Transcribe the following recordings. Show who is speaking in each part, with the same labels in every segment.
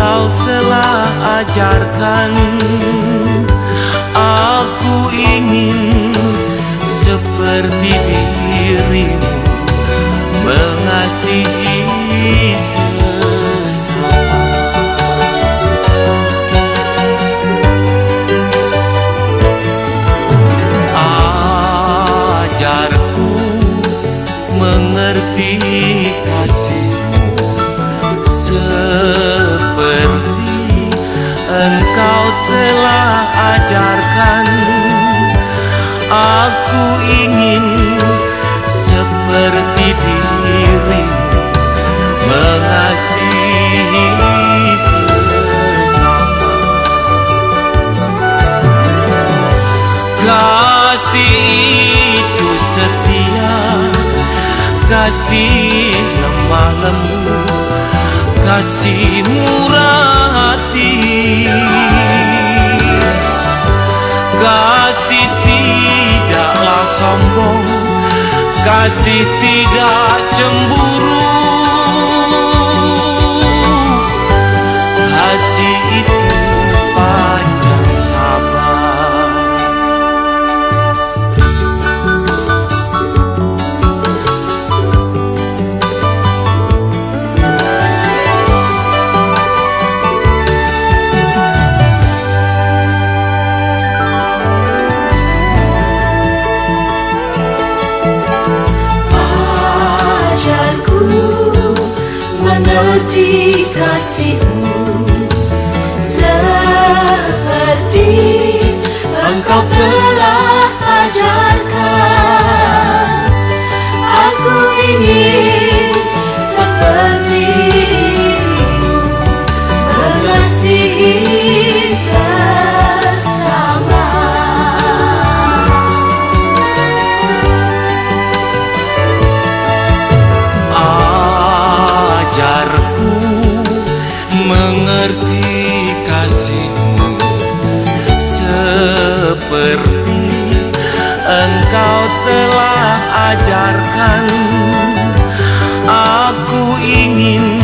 Speaker 1: telah ajarkan. Aku ingin seperti dirimu Mengasihi sesama. Ajarku mengerti kasihmu ajarkan Aku ingin seperti dirimu Mengasihi sesama. Kasih itu setia Kasih lemah lembut Kasih murah hati Kasih tidak cemburu
Speaker 2: mengerti kasihmu Seperti engkau telah ajarkan. Aku ingin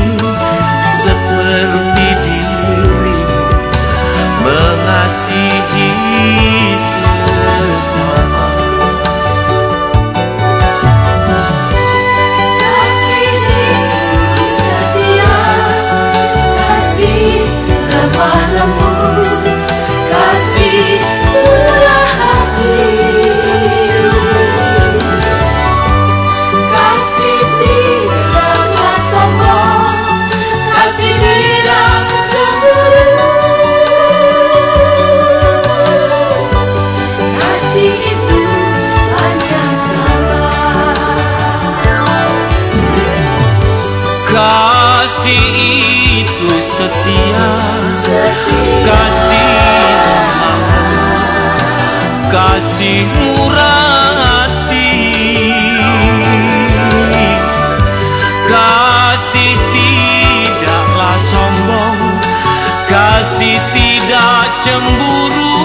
Speaker 2: Kasih itu setia. Kasih
Speaker 1: lembut Kasih murah hati. Kasih tidaklah sombong Kasih tidak cemburu